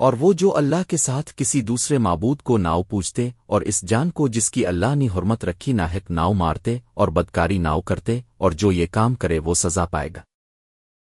اور وہ جو اللہ کے ساتھ کسی دوسرے معبود کو ناؤ پوچھتے اور اس جان کو جس کی اللہ نے حرمت رکھی ناحق ناؤ مارتے اور بدکاری ناؤ کرتے اور جو یہ کام کرے وہ سزا پائے گا۔